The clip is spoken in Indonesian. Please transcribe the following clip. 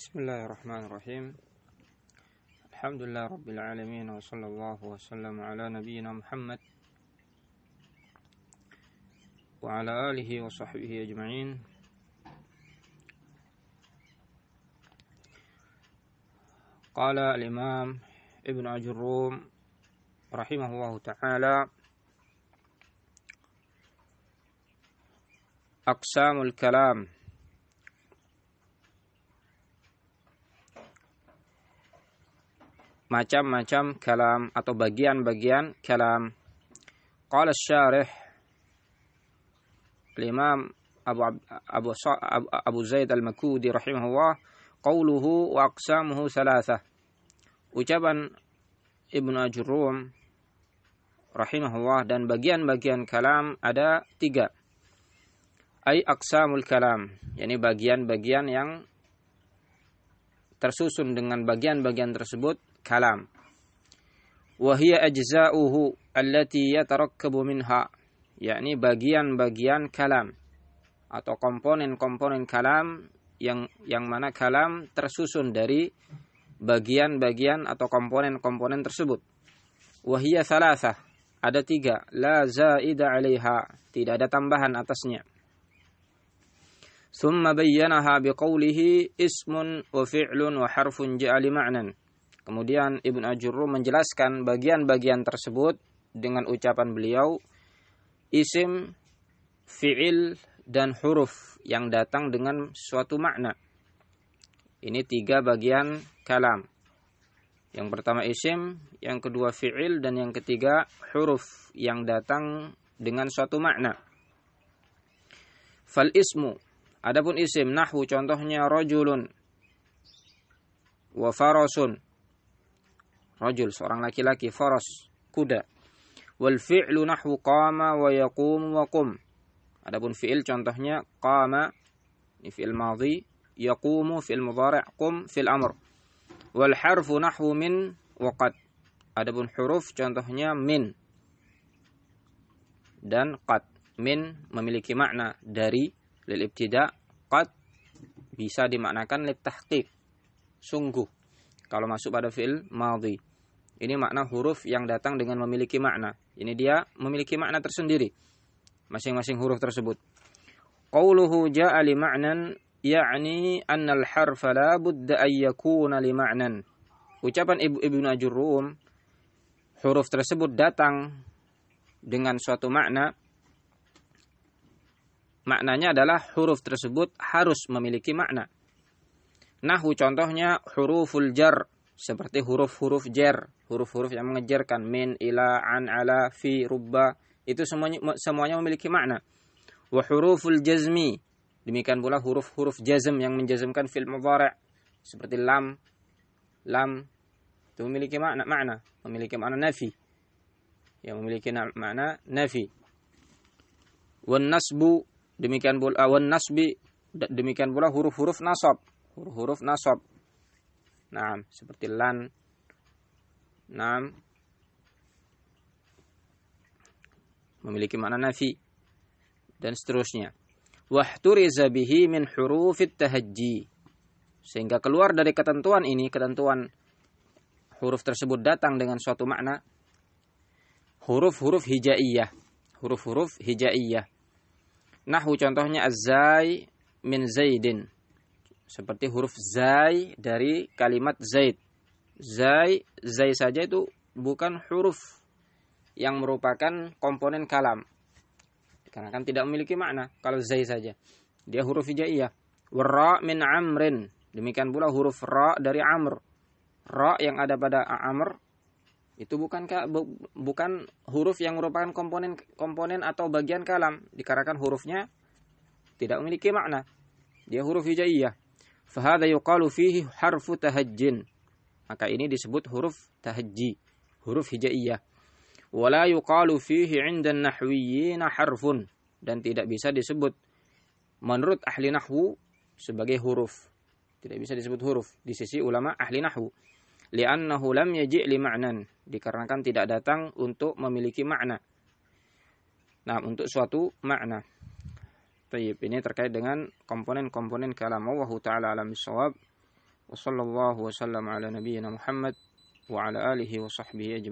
بسم الله الرحمن الرحيم. الحمد لله رب العالمين وصلى الله وسلم على نبينا محمد وعلى آله وصحبه أجمعين. قال الإمام ابن أجروم رحمه الله تعالى أقسام الكلام macam-macam kalam atau bagian-bagian kalam. Qala syarih Al-Imam Abu Abu Abu, Abu Zaid Al-Makudi rahimahullah qauluhu wa aqsamuhu thalathah. Ucapan Ibnu Ajurrum rahimahullah dan bagian-bagian kalam ada tiga. Ay aqsamul kalam, yakni bagian-bagian yang tersusun dengan bagian-bagian tersebut kalam. Wahia ajza'uhu allati yatarakkabu minha, yakni bagian-bagian kalam atau komponen-komponen kalam yang yang mana kalam tersusun dari bagian-bagian atau komponen-komponen tersebut. Wahia salasah, ada tiga, la zaida alaiha, tidak ada tambahan atasnya. ثم بينها بقوله اسم وفعل وحرف جاء لمعنى Kemudian Ibn Ajurru menjelaskan bagian-bagian tersebut dengan ucapan beliau isim, fi'il, dan huruf yang datang dengan suatu makna. Ini tiga bagian kalam. Yang pertama isim, yang kedua fi'il, dan yang ketiga huruf yang datang dengan suatu makna. Fal ismu, adapun isim, nahwu contohnya rojulun, wa farasun, rajul seorang laki-laki faras kuda. Wal fi'lu nahwu qama wa yaqum wa qum. Adapun fi'il contohnya qama ini fi'il madhi yaqumu fi'il mudhari' qum fi'il amr. Wal harfu nahwu min wa qad adapun huruf contohnya min. Dan qad. Min memiliki makna dari lil ibtida qad. Bisa dimaknakan lit tahqiq. Sungguh kalau masuk pada fi'il madhi ini makna huruf yang datang dengan memiliki makna. Ini dia memiliki makna tersendiri. Masing-masing huruf tersebut. Qauluhu ja'a li ma'nan ya'ni anna al-harfa la budda an yakuna li ma'nan. Ucapan Ibu Ibnu Ajurrum huruf tersebut datang dengan suatu makna maknanya adalah huruf tersebut harus memiliki makna. Nahu contohnya huruful jar seperti huruf-huruf jer, huruf-huruf yang mengejarkan min, ila, an, ala, fi, rubba, itu semuanya semuanya memiliki makna. Wa huruful jazmi, demikian pula huruf-huruf jazm yang menjazmkan fil mudhari' seperti lam, lam itu memiliki makna makna, memiliki makna nafi. Yang memiliki makna nafi. Wan nasbu demikian pula wan nasbi demikian pula huruf-huruf nasab, huruf-huruf nasab Nah, seperti lan. Nah, memiliki makna nafi dan seterusnya. Wahturiza bihi min hurufit tahajji. Sehingga keluar dari ketentuan ini, ketentuan huruf tersebut datang dengan suatu makna huruf-huruf hijaiyah. Huruf-huruf hijaiyah. Nahu contohnya az-zai min zaidin seperti huruf zai dari kalimat zaid. Zai, zai saja itu bukan huruf yang merupakan komponen kalam. Karena kan tidak memiliki makna kalau zai saja. Dia huruf hijaiyah. Wara min amrin. Demikian pula huruf ra dari amr. Ra yang ada pada amr itu bukan bukan huruf yang merupakan komponen komponen atau bagian kalam dikarenakan hurufnya tidak memiliki makna. Dia huruf hijaiyah. Fahada yuqalu fihi harfu tahajjin. Maka ini disebut huruf tahajji, huruf hijaiyah. Wala yuqalu fihi 'inda nahwiyyin harfun dan tidak bisa disebut menurut ahli nahwu sebagai huruf. Tidak bisa disebut huruf di sisi ulama ahli nahwu. Li'annahu lam yaji' li ma'nan, dikarenakan tidak datang untuk memiliki makna. Nah, untuk suatu makna. Tayyib, ini terkait dengan komponen-komponen kalam Allah Ta'ala alam bisawab. Wassallallahu wasallam ala nabiyyina Muhammad wa ala alihi wa sahbihi.